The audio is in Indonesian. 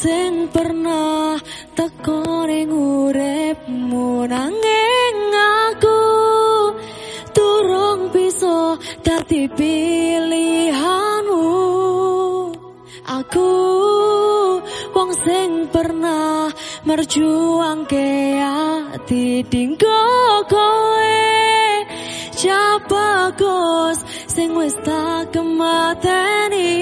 sing pernah teko ning uripmu nanging aku turung bisa dadi pilihanmu. Aku wong sing pernah merjuang ke ati dinggo kowe. Siapa sing wis tak kemateni?